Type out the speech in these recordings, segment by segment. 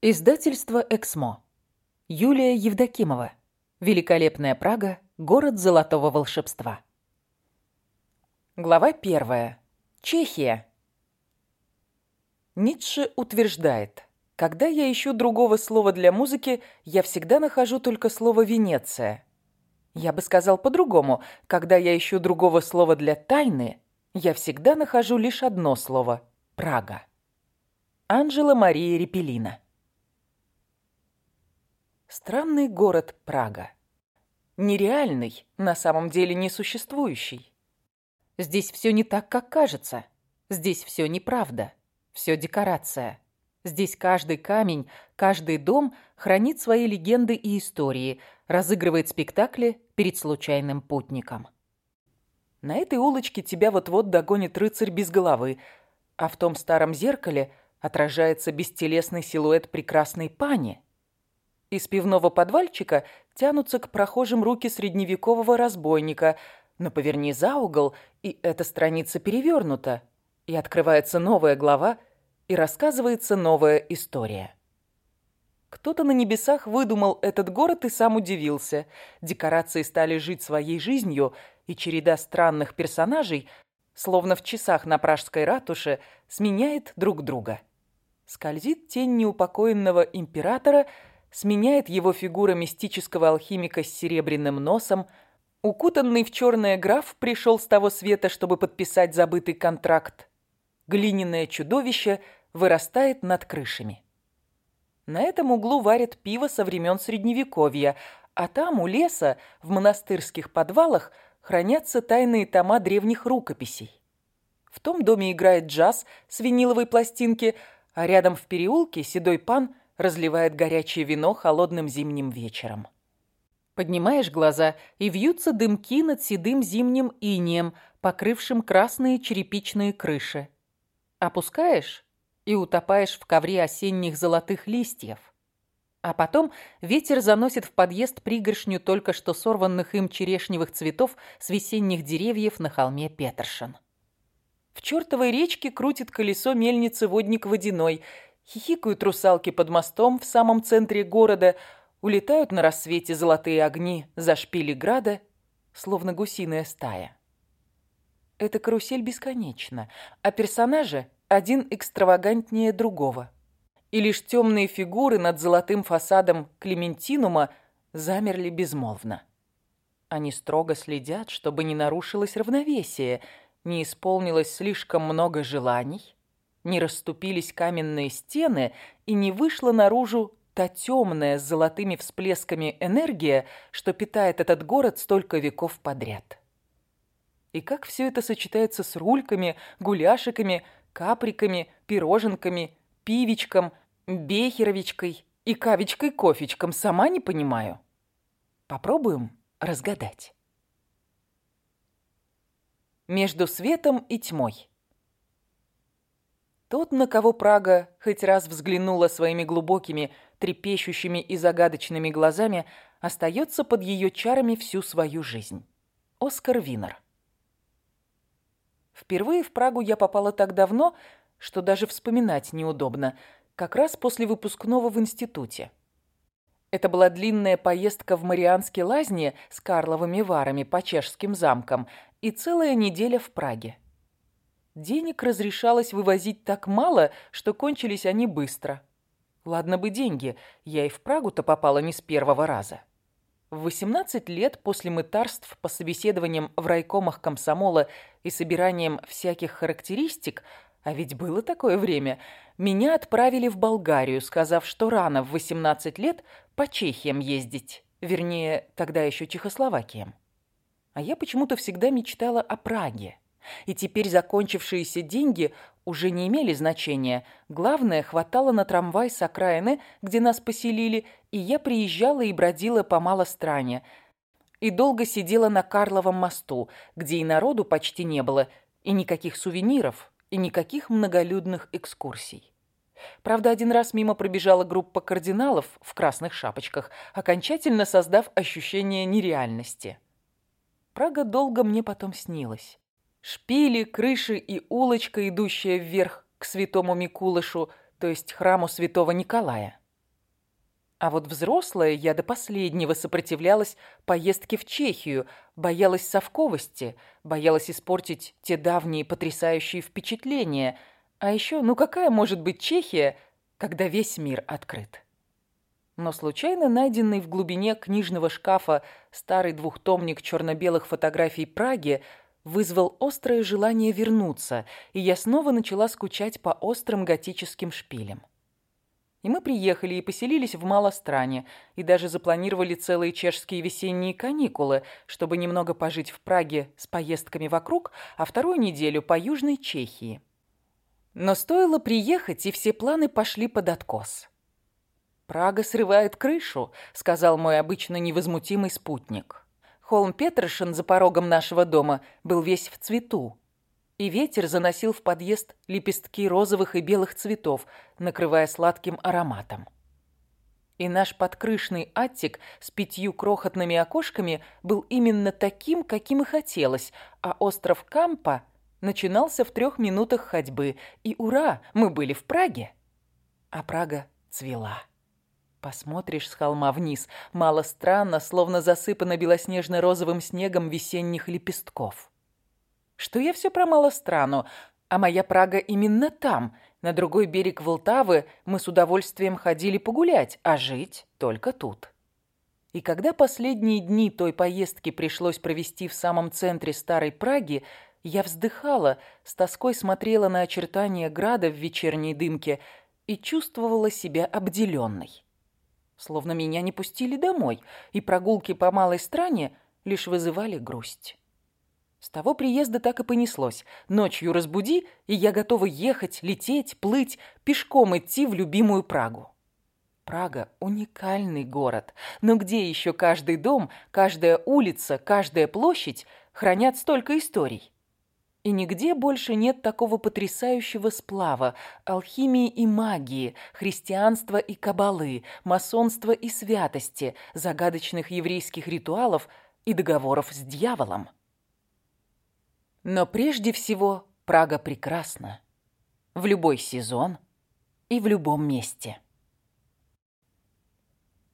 Издательство «Эксмо». Юлия Евдокимова. Великолепная Прага. Город золотого волшебства. Глава первая. Чехия. Ницше утверждает, когда я ищу другого слова для музыки, я всегда нахожу только слово «Венеция». Я бы сказал по-другому, когда я ищу другого слова для тайны, я всегда нахожу лишь одно слово – Прага. Анжела Мария Репелина. Странный город Прага. Нереальный, на самом деле несуществующий. Здесь все не так, как кажется. Здесь все неправда. Все декорация. Здесь каждый камень, каждый дом хранит свои легенды и истории, разыгрывает спектакли перед случайным путником. На этой улочке тебя вот-вот догонит рыцарь без головы, а в том старом зеркале отражается бестелесный силуэт прекрасной пани – из пивного подвальчика тянутся к прохожим руки средневекового разбойника, но поверни за угол, и эта страница перевернута, и открывается новая глава, и рассказывается новая история. Кто-то на небесах выдумал этот город и сам удивился. Декорации стали жить своей жизнью, и череда странных персонажей, словно в часах на пражской ратуше, сменяет друг друга. Скользит тень неупокоенного императора – сменяет его фигура мистического алхимика с серебряным носом. Укутанный в черное граф пришел с того света, чтобы подписать забытый контракт. Глиняное чудовище вырастает над крышами. На этом углу варят пиво со времен Средневековья, а там, у леса, в монастырских подвалах, хранятся тайные тома древних рукописей. В том доме играет джаз с виниловой пластинки, а рядом в переулке седой пан – разливает горячее вино холодным зимним вечером. Поднимаешь глаза, и вьются дымки над седым зимним инеем, покрывшим красные черепичные крыши. Опускаешь и утопаешь в ковре осенних золотых листьев. А потом ветер заносит в подъезд пригоршню только что сорванных им черешневых цветов с весенних деревьев на холме Петершин. В чертовой речке крутит колесо мельницы водник водяной – Хихикают русалки под мостом в самом центре города, улетают на рассвете золотые огни за шпили града, словно гусиная стая. Эта карусель бесконечна, а персонажи один экстравагантнее другого. И лишь темные фигуры над золотым фасадом Клементинума замерли безмолвно. Они строго следят, чтобы не нарушилось равновесие, не исполнилось слишком много желаний, не расступились каменные стены и не вышла наружу та темная с золотыми всплесками энергия, что питает этот город столько веков подряд. И как все это сочетается с рульками, гуляшиками, каприками, пироженками, пивечком, бехеровичкой и кавичкой-кофечком, сама не понимаю. Попробуем разгадать. Между светом и тьмой. Тот, на кого Прага хоть раз взглянула своими глубокими, трепещущими и загадочными глазами, остается под ее чарами всю свою жизнь. Оскар Винер. Впервые в Прагу я попала так давно, что даже вспоминать неудобно, как раз после выпускного в институте. Это была длинная поездка в Марианские лазни с Карловыми варами по чешским замкам и целая неделя в Праге. Денег разрешалось вывозить так мало, что кончились они быстро. Ладно бы деньги, я и в Прагу-то попала не с первого раза. В 18 лет после мытарств по собеседованиям в райкомах комсомола и собиранием всяких характеристик, а ведь было такое время, меня отправили в Болгарию, сказав, что рано в 18 лет по Чехиям ездить, вернее, тогда еще Чехословакиям. А я почему-то всегда мечтала о Праге. И теперь закончившиеся деньги уже не имели значения. Главное, хватало на трамвай с окраины, где нас поселили, и я приезжала и бродила по малостране. И долго сидела на Карловом мосту, где и народу почти не было, и никаких сувениров, и никаких многолюдных экскурсий. Правда, один раз мимо пробежала группа кардиналов в красных шапочках, окончательно создав ощущение нереальности. Прага долго мне потом снилась. Шпили, крыши и улочка, идущая вверх к святому Микулышу, то есть храму святого Николая. А вот взрослая я до последнего сопротивлялась поездке в Чехию, боялась совковости, боялась испортить те давние потрясающие впечатления. А еще, ну какая может быть Чехия, когда весь мир открыт? Но случайно найденный в глубине книжного шкафа старый двухтомник черно-белых фотографий Праги вызвал острое желание вернуться, и я снова начала скучать по острым готическим шпилям. И мы приехали и поселились в Малостране, и даже запланировали целые чешские весенние каникулы, чтобы немного пожить в Праге с поездками вокруг, а вторую неделю по Южной Чехии. Но стоило приехать, и все планы пошли под откос. «Прага срывает крышу», — сказал мой обычно невозмутимый спутник. Холм Петершин за порогом нашего дома был весь в цвету и ветер заносил в подъезд лепестки розовых и белых цветов, накрывая сладким ароматом. И наш подкрышный аттик с пятью крохотными окошками был именно таким, каким и хотелось, а остров Кампа начинался в трех минутах ходьбы, и ура, мы были в Праге. А Прага цвела. Посмотришь с холма вниз, мало странно, словно засыпано белоснежно-розовым снегом весенних лепестков что я все про малострану, а моя Прага именно там, на другой берег Волтавы, мы с удовольствием ходили погулять, а жить только тут. И когда последние дни той поездки пришлось провести в самом центре старой Праги, я вздыхала, с тоской смотрела на очертания града в вечерней дымке и чувствовала себя обделенной. Словно меня не пустили домой, и прогулки по малой стране лишь вызывали грусть. С того приезда так и понеслось. Ночью разбуди, и я готова ехать, лететь, плыть, пешком идти в любимую Прагу. Прага – уникальный город, но где еще каждый дом, каждая улица, каждая площадь хранят столько историй? И нигде больше нет такого потрясающего сплава алхимии и магии, христианства и кабалы, масонства и святости, загадочных еврейских ритуалов и договоров с дьяволом. Но прежде всего Прага прекрасна. В любой сезон и в любом месте.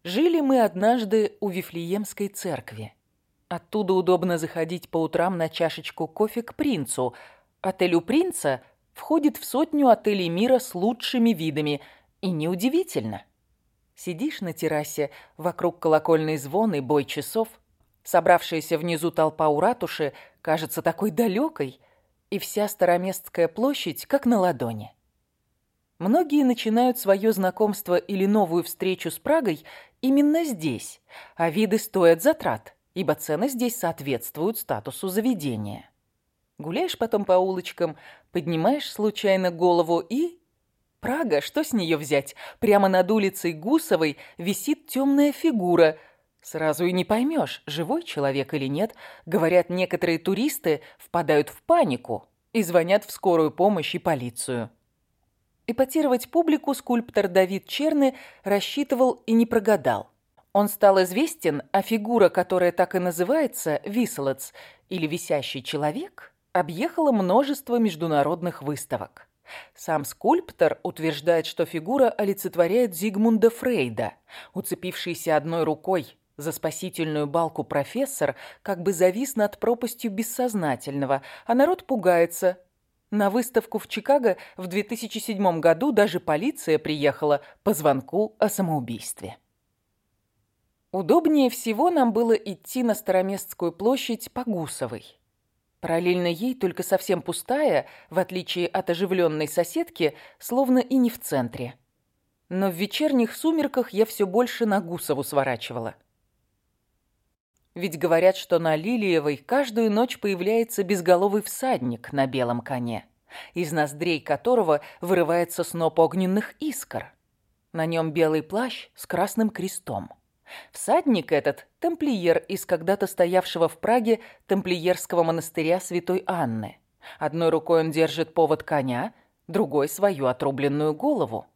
Жили мы однажды у Вифлеемской церкви. Оттуда удобно заходить по утрам на чашечку кофе к принцу. Отель у принца входит в сотню отелей мира с лучшими видами. И неудивительно. Сидишь на террасе, вокруг колокольный звон и бой часов. Собравшаяся внизу толпа у ратуши – кажется такой далекой, и вся Староместская площадь как на ладони. Многие начинают свое знакомство или новую встречу с Прагой именно здесь, а виды стоят затрат, ибо цены здесь соответствуют статусу заведения. Гуляешь потом по улочкам, поднимаешь случайно голову и... Прага, что с нее взять? Прямо над улицей Гусовой висит темная фигура – Сразу и не поймешь, живой человек или нет. Говорят, некоторые туристы впадают в панику и звонят в скорую помощь и полицию. Эпатировать публику скульптор Давид Черны рассчитывал и не прогадал. Он стал известен, а фигура, которая так и называется, виселец или висящий человек, объехала множество международных выставок. Сам скульптор утверждает, что фигура олицетворяет Зигмунда Фрейда, уцепившийся одной рукой за спасительную балку профессор как бы завис над пропастью бессознательного, а народ пугается. На выставку в Чикаго в 2007 году даже полиция приехала по звонку о самоубийстве. Удобнее всего нам было идти на Староместскую площадь по Гусовой. Параллельно ей, только совсем пустая, в отличие от оживленной соседки, словно и не в центре. Но в вечерних сумерках я все больше на Гусову сворачивала. Ведь говорят, что на Лилиевой каждую ночь появляется безголовый всадник на белом коне, из ноздрей которого вырывается сноп огненных искр. На нем белый плащ с красным крестом. Всадник этот – тамплиер из когда-то стоявшего в Праге тамплиерского монастыря Святой Анны. Одной рукой он держит повод коня, другой – свою отрубленную голову.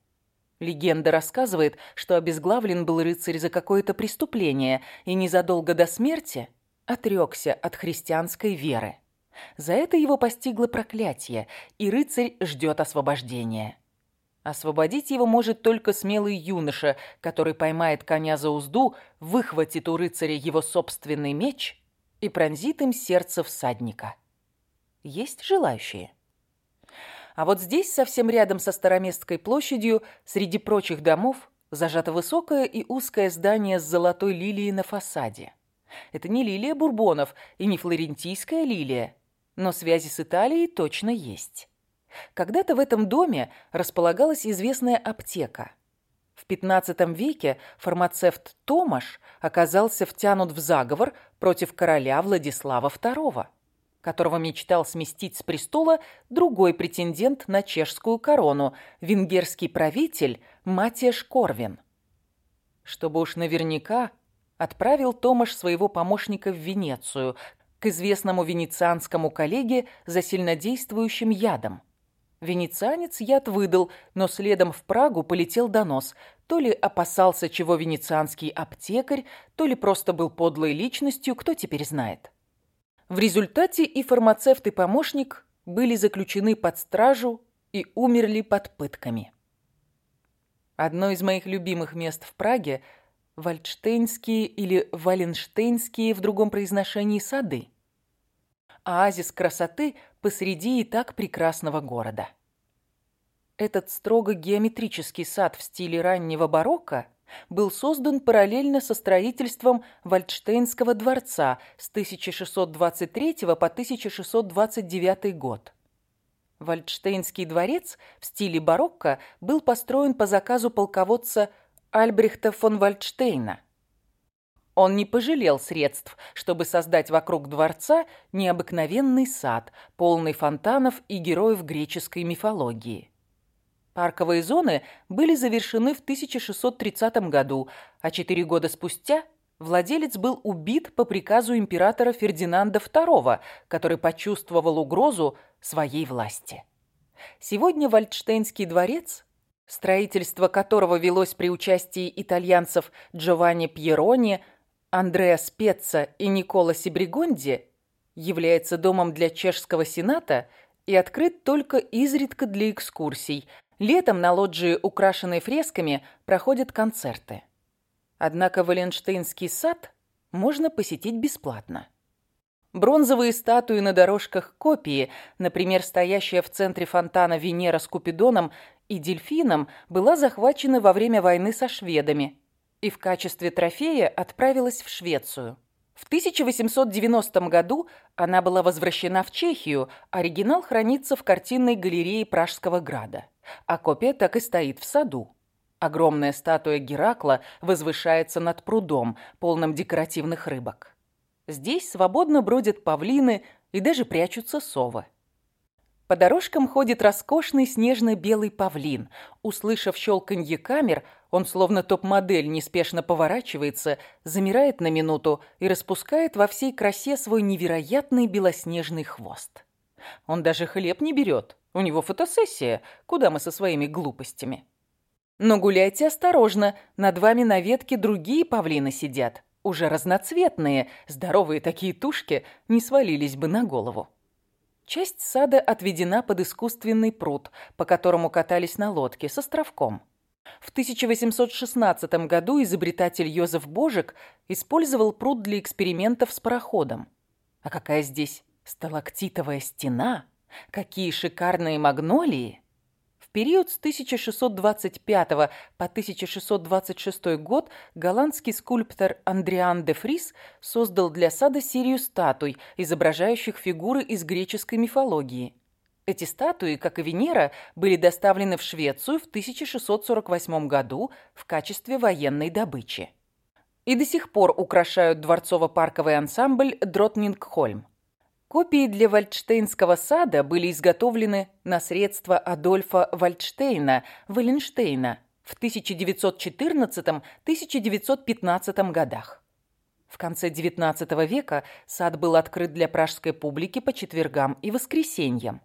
Легенда рассказывает, что обезглавлен был рыцарь за какое-то преступление и незадолго до смерти отрекся от христианской веры. За это его постигло проклятие, и рыцарь ждет освобождения. Освободить его может только смелый юноша, который поймает коня за узду, выхватит у рыцаря его собственный меч и пронзит им сердце всадника. Есть желающие? А вот здесь, совсем рядом со Староместской площадью, среди прочих домов, зажато высокое и узкое здание с золотой лилией на фасаде. Это не лилия бурбонов и не флорентийская лилия, но связи с Италией точно есть. Когда-то в этом доме располагалась известная аптека. В XV веке фармацевт Томаш оказался втянут в заговор против короля Владислава II, которого мечтал сместить с престола другой претендент на чешскую корону, венгерский правитель Матиаш Корвин. Чтобы уж наверняка, отправил Томаш своего помощника в Венецию, к известному венецианскому коллеге за сильнодействующим ядом. Венецианец яд выдал, но следом в Прагу полетел донос. То ли опасался чего венецианский аптекарь, то ли просто был подлой личностью, кто теперь знает. В результате и фармацевт, и помощник были заключены под стражу и умерли под пытками. Одно из моих любимых мест в Праге – Вальдштейнские или Валенштейнские в другом произношении сады. Оазис красоты посреди и так прекрасного города. Этот строго геометрический сад в стиле раннего барокко был создан параллельно со строительством Вальдштейнского дворца с 1623 по 1629 год. Вальдштейнский дворец в стиле барокко был построен по заказу полководца Альбрехта фон Вальдштейна. Он не пожалел средств, чтобы создать вокруг дворца необыкновенный сад, полный фонтанов и героев греческой мифологии. Парковые зоны были завершены в 1630 году, а четыре года спустя владелец был убит по приказу императора Фердинанда II, который почувствовал угрозу своей власти. Сегодня Вальдштейнский дворец строительство которого велось при участии итальянцев Джованни Пьерони, Андреа Спеца и Никола Сибригонди, является домом для чешского сената и открыт только изредка для экскурсий. Летом на лоджии, украшенной фресками, проходят концерты. Однако Валенштейнский сад можно посетить бесплатно. Бронзовые статуи на дорожках копии, например, стоящая в центре фонтана Венера с Купидоном и дельфином была захвачена во время войны со шведами и в качестве трофея отправилась в Швецию. В 1890 году она была возвращена в Чехию, оригинал хранится в картинной галерее Пражского града, а копия так и стоит в саду. Огромная статуя Геракла возвышается над прудом, полным декоративных рыбок. Здесь свободно бродят павлины и даже прячутся совы. По дорожкам ходит роскошный снежно-белый павлин. Услышав щелканье камер, он словно топ-модель неспешно поворачивается, замирает на минуту и распускает во всей красе свой невероятный белоснежный хвост. Он даже хлеб не берет. У него фотосессия. Куда мы со своими глупостями? Но гуляйте осторожно. Над вами на ветке другие павлины сидят. Уже разноцветные. Здоровые такие тушки не свалились бы на голову. Часть сада отведена под искусственный пруд, по которому катались на лодке с островком. В 1816 году изобретатель Йозеф Божик использовал пруд для экспериментов с пароходом. А какая здесь сталактитовая стена? Какие шикарные магнолии! В период с 1625 по 1626 год голландский скульптор Андриан де Фрис создал для сада серию статуй, изображающих фигуры из греческой мифологии. Эти статуи, как и Венера, были доставлены в Швецию в 1648 году в качестве военной добычи. И до сих пор украшают дворцово-парковый ансамбль Дротнингхольм. Копии для Вальдштейнского сада были изготовлены на средства Адольфа Вальдштейна, Валенштейна, в 1914-1915 годах. В конце XIX века сад был открыт для пражской публики по четвергам и воскресеньям.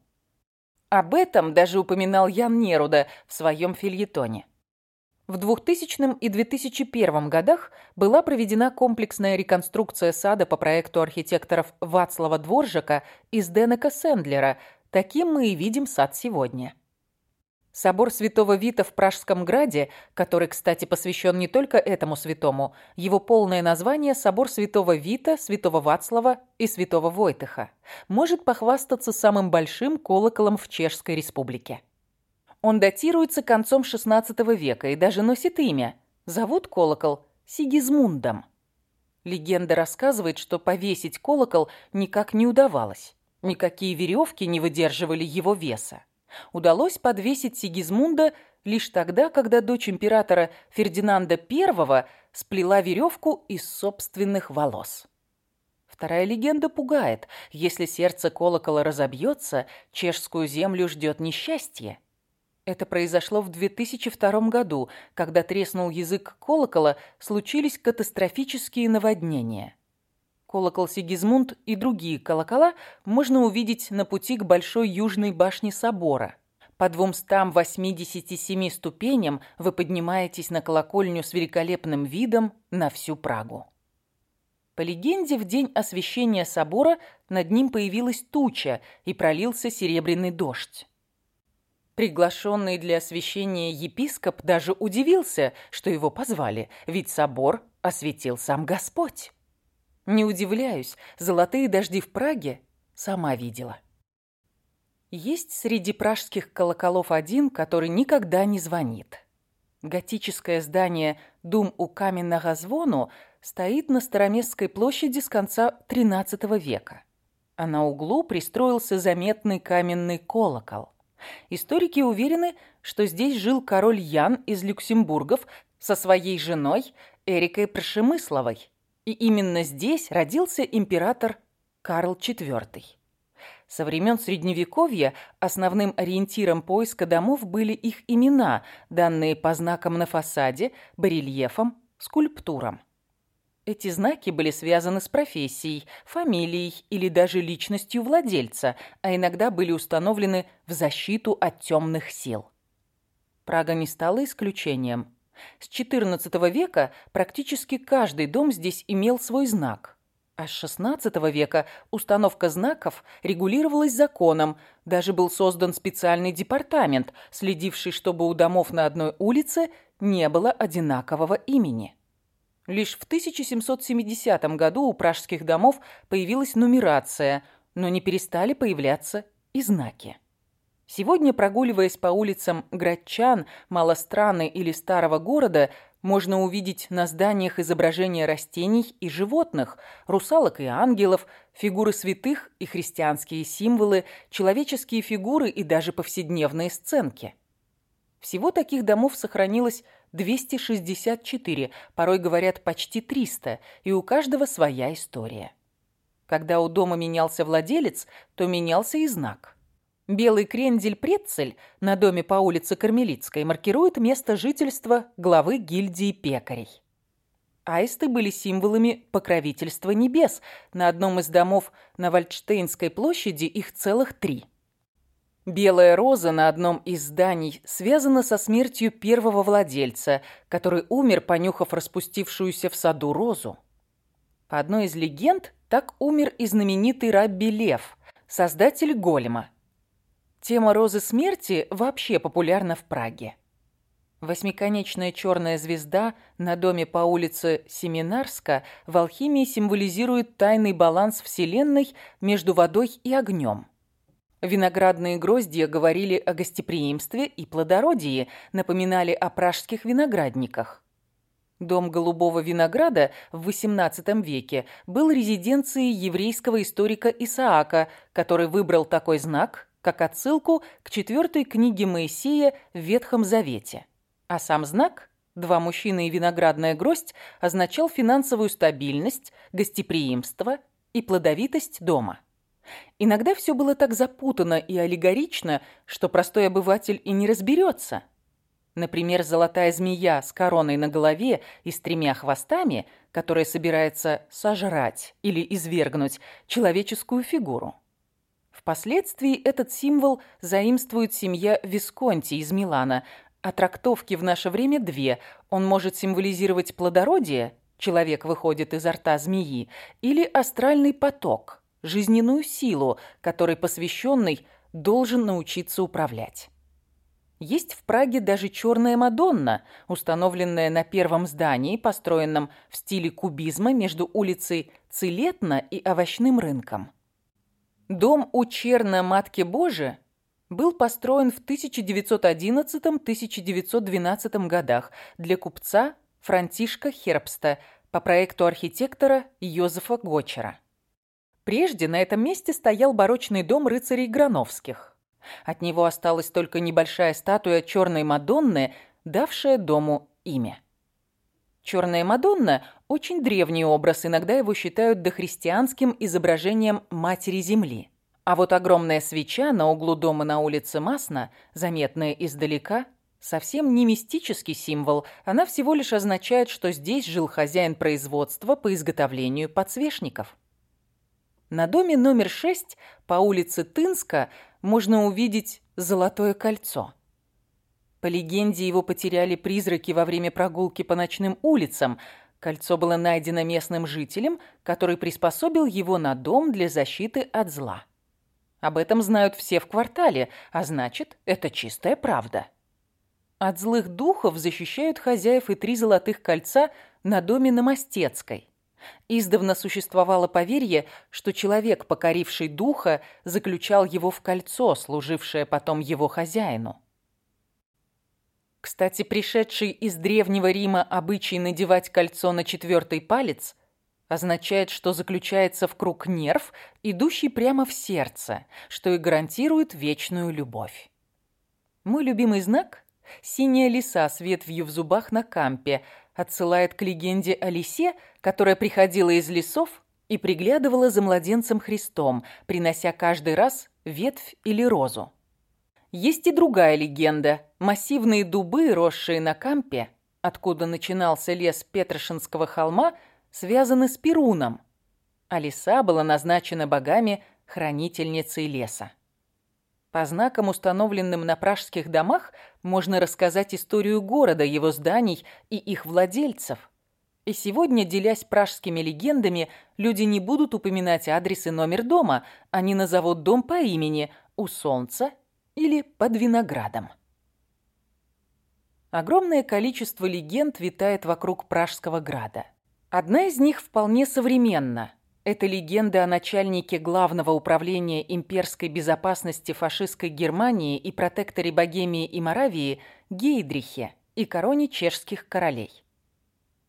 Об этом даже упоминал Ян Неруда в своем фильетоне. В 2000 и 2001 годах была проведена комплексная реконструкция сада по проекту архитекторов Вацлава Дворжака и Сденека Сендлера. Таким мы и видим сад сегодня. Собор Святого Вита в Пражском Граде, который, кстати, посвящен не только этому святому, его полное название – Собор Святого Вита, Святого Вацлава и Святого Войтыха, может похвастаться самым большим колоколом в Чешской Республике. Он датируется концом XVI века и даже носит имя. Зовут колокол Сигизмундом. Легенда рассказывает, что повесить колокол никак не удавалось. Никакие веревки не выдерживали его веса удалось подвесить Сигизмунда лишь тогда, когда дочь императора Фердинанда I сплела веревку из собственных волос. Вторая легенда пугает. Если сердце колокола разобьется, чешскую землю ждет несчастье. Это произошло в 2002 году, когда треснул язык колокола, случились катастрофические наводнения. Колокол Сигизмунд и другие колокола можно увидеть на пути к Большой Южной башне собора. По 287 ступеням вы поднимаетесь на колокольню с великолепным видом на всю Прагу. По легенде, в день освящения собора над ним появилась туча и пролился серебряный дождь. Приглашенный для освящения епископ даже удивился, что его позвали, ведь собор осветил сам Господь. Не удивляюсь, золотые дожди в Праге сама видела. Есть среди пражских колоколов один, который никогда не звонит. Готическое здание Дум у каменного звону стоит на Староместской площади с конца XIII века. А на углу пристроился заметный каменный колокол. Историки уверены, что здесь жил король Ян из Люксембургов со своей женой Эрикой Прошемысловой, и именно здесь родился император Карл IV. Со времен Средневековья основным ориентиром поиска домов были их имена, данные по знакам на фасаде, барельефам, скульптурам. Эти знаки были связаны с профессией, фамилией или даже личностью владельца, а иногда были установлены в защиту от темных сил. Прага не стала исключением. С XIV века практически каждый дом здесь имел свой знак. А с XVI века установка знаков регулировалась законом. Даже был создан специальный департамент, следивший, чтобы у домов на одной улице не было одинакового имени. Лишь в 1770 году у пражских домов появилась нумерация, но не перестали появляться и знаки. Сегодня, прогуливаясь по улицам Градчан, Малостраны или Старого города, можно увидеть на зданиях изображения растений и животных, русалок и ангелов, фигуры святых и христианские символы, человеческие фигуры и даже повседневные сценки. Всего таких домов сохранилось 264, порой говорят почти 300, и у каждого своя история. Когда у дома менялся владелец, то менялся и знак. Белый крендель-прецель на доме по улице Кармелитской маркирует место жительства главы гильдии пекарей. Аисты были символами покровительства небес. На одном из домов на Вальдштейнской площади их целых три. Белая роза на одном из зданий связана со смертью первого владельца, который умер, понюхав распустившуюся в саду розу. По одной из легенд, так умер и знаменитый Рабби Лев, создатель голема. Тема розы смерти вообще популярна в Праге. Восьмиконечная черная звезда на доме по улице Семинарска в алхимии символизирует тайный баланс Вселенной между водой и огнем. Виноградные гроздья говорили о гостеприимстве и плодородии, напоминали о пражских виноградниках. Дом голубого винограда в XVIII веке был резиденцией еврейского историка Исаака, который выбрал такой знак как отсылку к четвертой книге Моисея в Ветхом Завете. А сам знак «Два мужчины и виноградная гроздь» означал финансовую стабильность, гостеприимство и плодовитость дома. Иногда все было так запутано и аллегорично, что простой обыватель и не разберется. Например, золотая змея с короной на голове и с тремя хвостами, которая собирается сожрать или извергнуть человеческую фигуру. Впоследствии этот символ заимствует семья Висконти из Милана, а трактовки в наше время две. Он может символизировать плодородие, человек выходит изо рта змеи, или астральный поток, жизненную силу, которой посвященный должен научиться управлять. Есть в Праге даже черная Мадонна, установленная на первом здании, построенном в стиле кубизма между улицей Цилетна и овощным рынком. Дом у Черна Матки Божи был построен в 1911-1912 годах для купца Франтишка Хербста по проекту архитектора Йозефа Гочера. Прежде на этом месте стоял барочный дом рыцарей Грановских. От него осталась только небольшая статуя черной Мадонны, давшая дому имя. Черная Мадонна – очень древний образ, иногда его считают дохристианским изображением Матери Земли. А вот огромная свеча на углу дома на улице Масна, заметная издалека, совсем не мистический символ, она всего лишь означает, что здесь жил хозяин производства по изготовлению подсвечников. На доме номер 6 по улице Тынска можно увидеть золотое кольцо. По легенде, его потеряли призраки во время прогулки по ночным улицам. Кольцо было найдено местным жителем, который приспособил его на дом для защиты от зла. Об этом знают все в квартале, а значит, это чистая правда. От злых духов защищают хозяев и три золотых кольца на доме на Мостецкой. Издавна существовало поверье, что человек, покоривший духа, заключал его в кольцо, служившее потом его хозяину. Кстати, пришедший из Древнего Рима обычай надевать кольцо на четвертый палец означает, что заключается в круг нерв, идущий прямо в сердце, что и гарантирует вечную любовь. Мой любимый знак – синяя лиса с ветвью в зубах на кампе – отсылает к легенде о лисе, которая приходила из лесов и приглядывала за младенцем Христом, принося каждый раз ветвь или розу. Есть и другая легенда. Массивные дубы, росшие на кампе, откуда начинался лес Петрошинского холма, связаны с Перуном, а лиса была назначена богами хранительницей леса. По знакам, установленным на пражских домах, можно рассказать историю города, его зданий и их владельцев. И сегодня, делясь пражскими легендами, люди не будут упоминать адрес и номер дома, они назовут дом по имени «У солнца» или «Под виноградом». Огромное количество легенд витает вокруг Пражского града. Одна из них вполне современна – это легенда о начальнике главного управления имперской безопасности фашистской Германии и протекторе Богемии и Моравии Гейдрихе и короне чешских королей.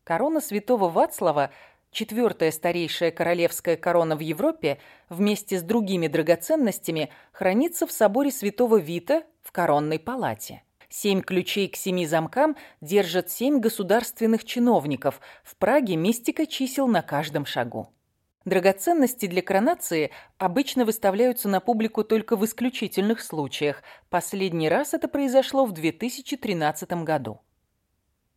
Корона святого Вацлава, четвертая старейшая королевская корона в Европе, вместе с другими драгоценностями, хранится в соборе святого Вита в коронной палате. Семь ключей к семи замкам держат семь государственных чиновников. В Праге мистика чисел на каждом шагу. Драгоценности для коронации обычно выставляются на публику только в исключительных случаях. Последний раз это произошло в 2013 году.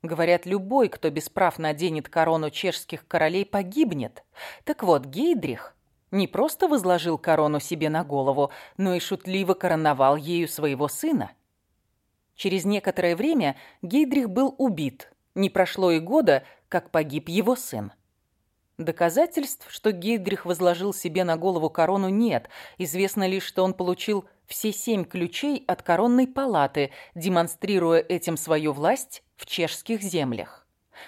Говорят, любой, кто без прав наденет корону чешских королей, погибнет. Так вот, Гейдрих не просто возложил корону себе на голову, но и шутливо короновал ею своего сына. Через некоторое время Гейдрих был убит. Не прошло и года, как погиб его сын. Доказательств, что Гейдрих возложил себе на голову корону, нет. Известно лишь, что он получил все семь ключей от коронной палаты, демонстрируя этим свою власть в чешских землях.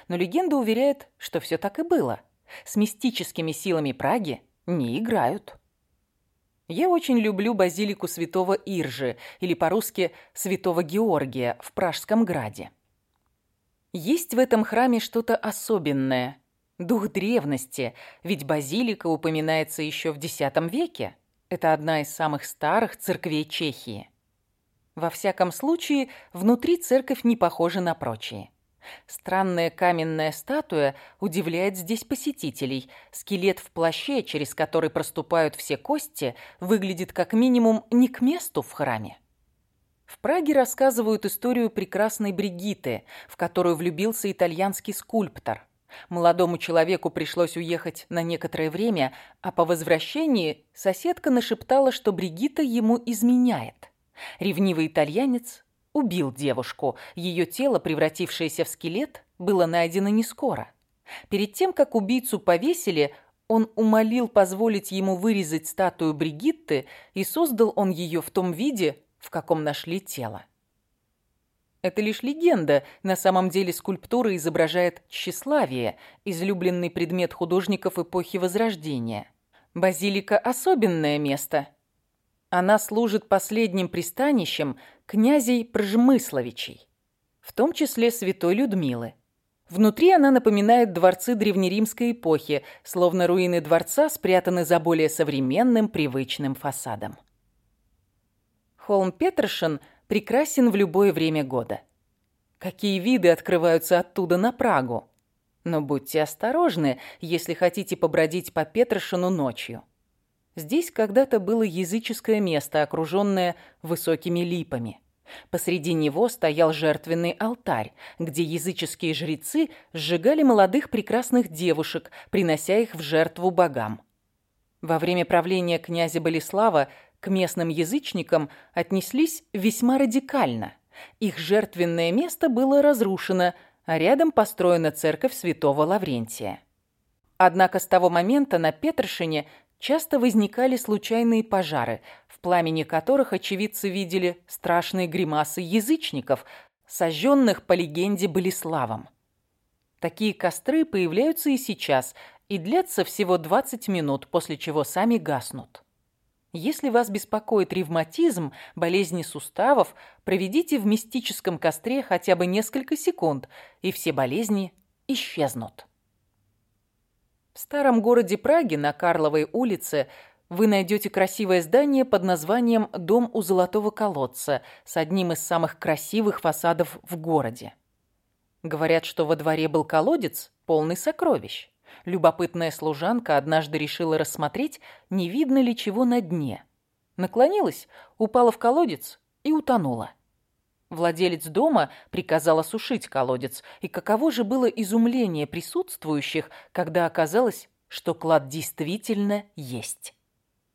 Но легенда уверяет, что все так и было. С мистическими силами Праги не играют. Я очень люблю базилику святого Иржи, или по-русски святого Георгия в Пражском граде. Есть в этом храме что-то особенное – Дух древности, ведь базилика упоминается еще в X веке. Это одна из самых старых церквей Чехии. Во всяком случае, внутри церковь не похожа на прочие. Странная каменная статуя удивляет здесь посетителей. Скелет в плаще, через который проступают все кости, выглядит как минимум не к месту в храме. В Праге рассказывают историю прекрасной Бригиты, в которую влюбился итальянский скульптор. Молодому человеку пришлось уехать на некоторое время, а по возвращении соседка нашептала, что Бригита ему изменяет. Ревнивый итальянец убил девушку. Ее тело, превратившееся в скелет, было найдено не скоро. Перед тем, как убийцу повесили, он умолил позволить ему вырезать статую Бригитты, и создал он ее в том виде, в каком нашли тело. Это лишь легенда. На самом деле скульптура изображает тщеславие, излюбленный предмет художников эпохи Возрождения. Базилика – особенное место. Она служит последним пристанищем князей Пржмысловичей, в том числе святой Людмилы. Внутри она напоминает дворцы древнеримской эпохи, словно руины дворца спрятаны за более современным привычным фасадом. Холм Петершин прекрасен в любое время года. Какие виды открываются оттуда на Прагу? Но будьте осторожны, если хотите побродить по Петершину ночью. Здесь когда-то было языческое место, окруженное высокими липами. Посреди него стоял жертвенный алтарь, где языческие жрецы сжигали молодых прекрасных девушек, принося их в жертву богам. Во время правления князя Болеслава к местным язычникам отнеслись весьма радикально. Их жертвенное место было разрушено, а рядом построена церковь святого Лаврентия. Однако с того момента на Петршине часто возникали случайные пожары, в пламени которых очевидцы видели страшные гримасы язычников, сожженных по легенде Болеславом. Такие костры появляются и сейчас, и длятся всего 20 минут, после чего сами гаснут. Если вас беспокоит ревматизм, болезни суставов, проведите в мистическом костре хотя бы несколько секунд, и все болезни исчезнут. В старом городе Праге на Карловой улице вы найдете красивое здание под названием «Дом у золотого колодца» с одним из самых красивых фасадов в городе. Говорят, что во дворе был колодец, полный сокровищ. Любопытная служанка однажды решила рассмотреть, не видно ли чего на дне. Наклонилась, упала в колодец и утонула. Владелец дома приказал осушить колодец, и каково же было изумление присутствующих, когда оказалось, что клад действительно есть.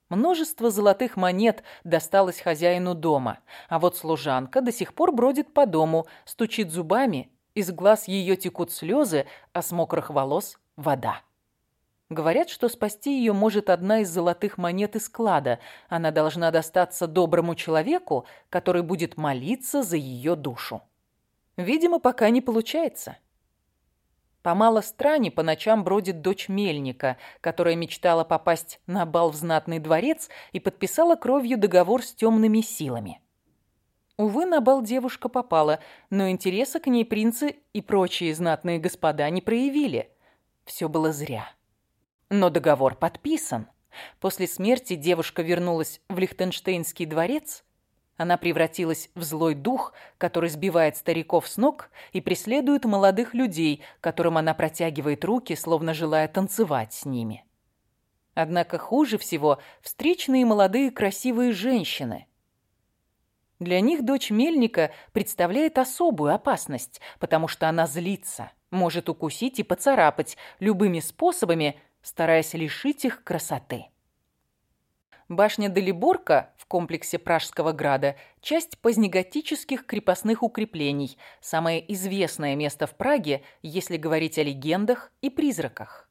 Множество золотых монет досталось хозяину дома, а вот служанка до сих пор бродит по дому, стучит зубами, из глаз ее текут слезы, а с мокрых волос вода. Говорят, что спасти ее может одна из золотых монет из клада. Она должна достаться доброму человеку, который будет молиться за ее душу. Видимо, пока не получается. По малостране по ночам бродит дочь мельника, которая мечтала попасть на бал в знатный дворец и подписала кровью договор с темными силами. Увы, на бал девушка попала, но интереса к ней принцы и прочие знатные господа не проявили – все было зря. Но договор подписан. После смерти девушка вернулась в Лихтенштейнский дворец. Она превратилась в злой дух, который сбивает стариков с ног и преследует молодых людей, которым она протягивает руки, словно желая танцевать с ними. Однако хуже всего встречные молодые красивые женщины – для них дочь мельника представляет особую опасность, потому что она злится, может укусить и поцарапать любыми способами, стараясь лишить их красоты. Башня Далиборка в комплексе Пражского града – часть позднеготических крепостных укреплений, самое известное место в Праге, если говорить о легендах и призраках.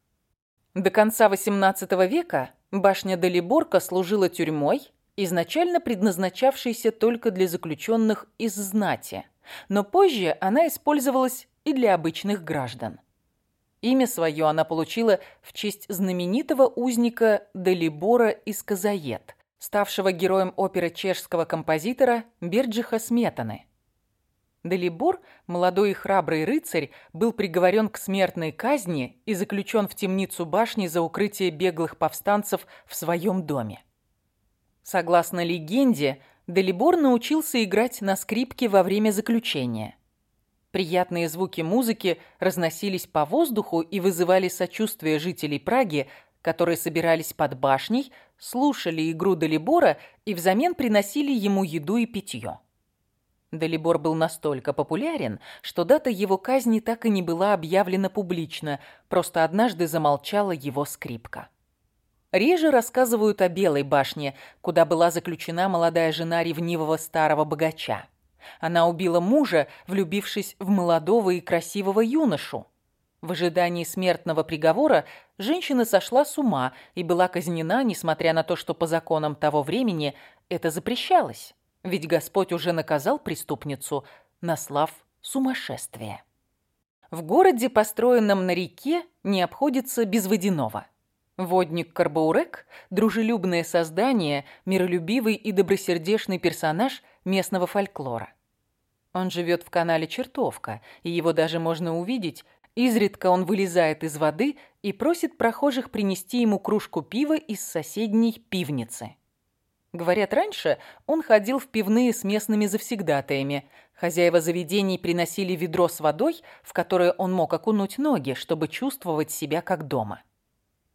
До конца XVIII века башня Далиборка служила тюрьмой, изначально предназначавшейся только для заключенных из знати, но позже она использовалась и для обычных граждан. Имя свое она получила в честь знаменитого узника Далибора из Казаед, ставшего героем оперы чешского композитора Берджиха Сметаны. Далибор, молодой и храбрый рыцарь, был приговорен к смертной казни и заключен в темницу башни за укрытие беглых повстанцев в своем доме. Согласно легенде, Делибор научился играть на скрипке во время заключения. Приятные звуки музыки разносились по воздуху и вызывали сочувствие жителей Праги, которые собирались под башней, слушали игру Делибора и взамен приносили ему еду и питье. Делибор был настолько популярен, что дата его казни так и не была объявлена публично, просто однажды замолчала его скрипка. Реже рассказывают о Белой башне, куда была заключена молодая жена ревнивого старого богача. Она убила мужа, влюбившись в молодого и красивого юношу. В ожидании смертного приговора женщина сошла с ума и была казнена, несмотря на то, что по законам того времени это запрещалось. Ведь Господь уже наказал преступницу, наслав сумасшествие. В городе, построенном на реке, не обходится без водяного. Водник Карбаурек – дружелюбное создание, миролюбивый и добросердечный персонаж местного фольклора. Он живет в канале Чертовка, и его даже можно увидеть. Изредка он вылезает из воды и просит прохожих принести ему кружку пива из соседней пивницы. Говорят, раньше он ходил в пивные с местными завсегдатаями. Хозяева заведений приносили ведро с водой, в которое он мог окунуть ноги, чтобы чувствовать себя как дома.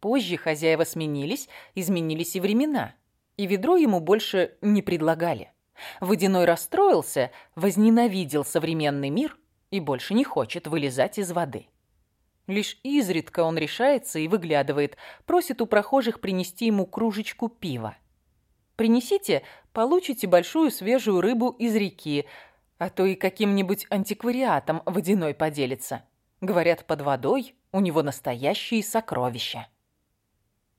Позже хозяева сменились, изменились и времена, и ведро ему больше не предлагали. Водяной расстроился, возненавидел современный мир и больше не хочет вылезать из воды. Лишь изредка он решается и выглядывает, просит у прохожих принести ему кружечку пива. Принесите, получите большую свежую рыбу из реки, а то и каким-нибудь антиквариатом водяной поделится. Говорят, под водой у него настоящие сокровища.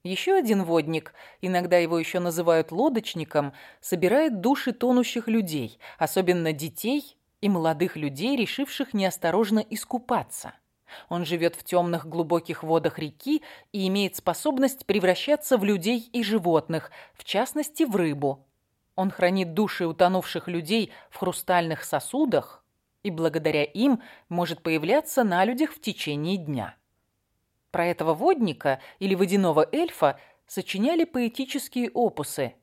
Еще один водник, иногда его еще называют лодочником, собирает души тонущих людей, особенно детей и молодых людей, решивших неосторожно искупаться. Он живет в темных глубоких водах реки и имеет способность превращаться в людей и животных, в частности, в рыбу. Он хранит души утонувших людей в хрустальных сосудах и благодаря им может появляться на людях в течение дня. Про этого водника или водяного эльфа сочиняли поэтические опусы –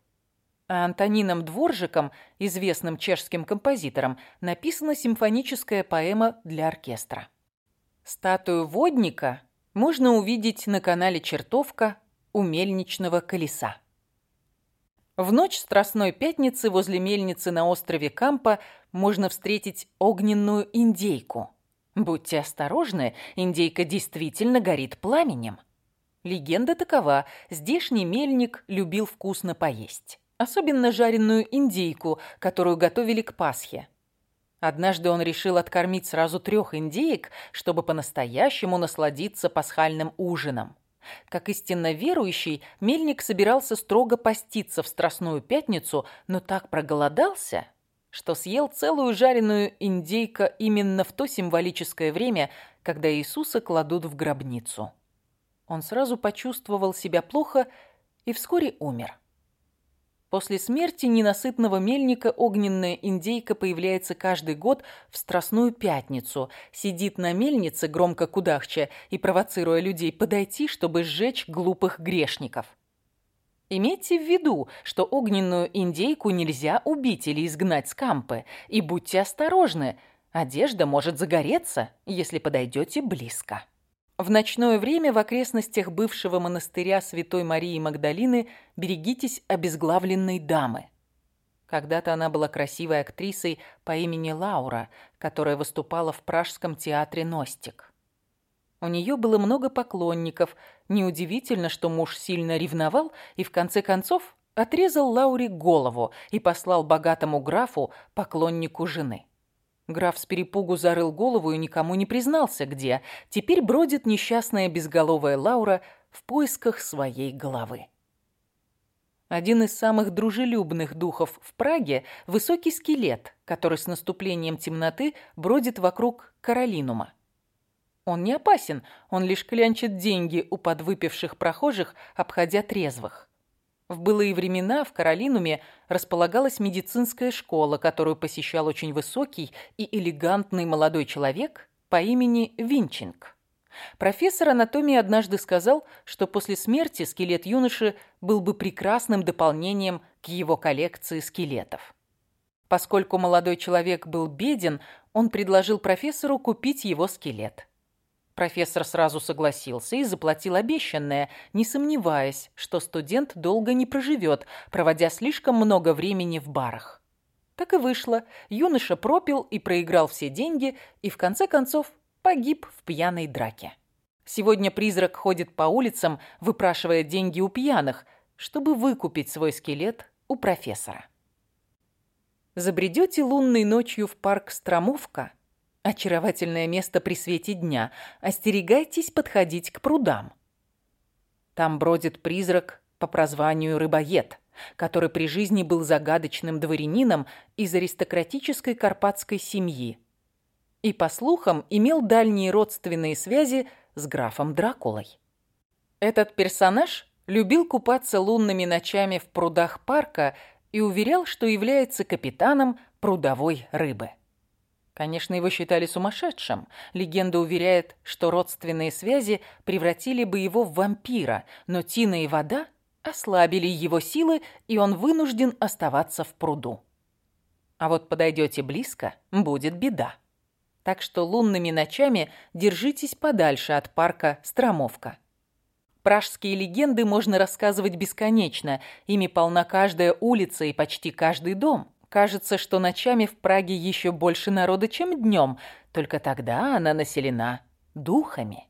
а Антонином Дворжиком, известным чешским композитором, написана симфоническая поэма для оркестра. Статую водника можно увидеть на канале Чертовка у мельничного колеса. В ночь Страстной Пятницы возле мельницы на острове Кампа можно встретить огненную индейку. Будьте осторожны, индейка действительно горит пламенем. Легенда такова, здешний мельник любил вкусно поесть. Особенно жареную индейку, которую готовили к Пасхе. Однажды он решил откормить сразу трех индеек, чтобы по-настоящему насладиться пасхальным ужином. Как истинно верующий, мельник собирался строго поститься в Страстную Пятницу, но так проголодался, что съел целую жареную индейка именно в то символическое время, когда Иисуса кладут в гробницу. Он сразу почувствовал себя плохо и вскоре умер. После смерти ненасытного мельника огненная индейка появляется каждый год в Страстную Пятницу, сидит на мельнице, громко кудахча и провоцируя людей подойти, чтобы сжечь глупых грешников. Имейте в виду, что огненную индейку нельзя убить или изгнать с кампы, и будьте осторожны, одежда может загореться, если подойдете близко. В ночное время в окрестностях бывшего монастыря Святой Марии Магдалины берегитесь обезглавленной дамы. Когда-то она была красивой актрисой по имени Лаура, которая выступала в пражском театре «Ностик». У нее было много поклонников. Неудивительно, что муж сильно ревновал и в конце концов отрезал Лауре голову и послал богатому графу, поклоннику жены. Граф с перепугу зарыл голову и никому не признался, где. Теперь бродит несчастная безголовая Лаура в поисках своей головы. Один из самых дружелюбных духов в Праге – высокий скелет, который с наступлением темноты бродит вокруг Каролинума. Он не опасен, он лишь клянчит деньги у подвыпивших прохожих, обходя трезвых. В былые времена в Каролинуме располагалась медицинская школа, которую посещал очень высокий и элегантный молодой человек по имени Винчинг. Профессор анатомии однажды сказал, что после смерти скелет юноши был бы прекрасным дополнением к его коллекции скелетов. Поскольку молодой человек был беден, он предложил профессору купить его скелет. Профессор сразу согласился и заплатил обещанное, не сомневаясь, что студент долго не проживет, проводя слишком много времени в барах. Так и вышло. Юноша пропил и проиграл все деньги, и в конце концов погиб в пьяной драке. Сегодня призрак ходит по улицам, выпрашивая деньги у пьяных, чтобы выкупить свой скелет у профессора. Забредете лунной ночью в парк Стромовка – Очаровательное место при свете дня. Остерегайтесь подходить к прудам. Там бродит призрак по прозванию Рыбоед. который при жизни был загадочным дворянином из аристократической карпатской семьи и, по слухам, имел дальние родственные связи с графом Дракулой. Этот персонаж любил купаться лунными ночами в прудах парка и уверял, что является капитаном прудовой рыбы. Конечно, его считали сумасшедшим. Легенда уверяет, что родственные связи превратили бы его в вампира, но тина и вода ослабили его силы, и он вынужден оставаться в пруду. А вот подойдете близко, будет беда. Так что лунными ночами держитесь подальше от парка Стромовка. Пражские легенды можно рассказывать бесконечно, ими полна каждая улица и почти каждый дом. Кажется, что ночами в Праге еще больше народа, чем днем, только тогда она населена духами.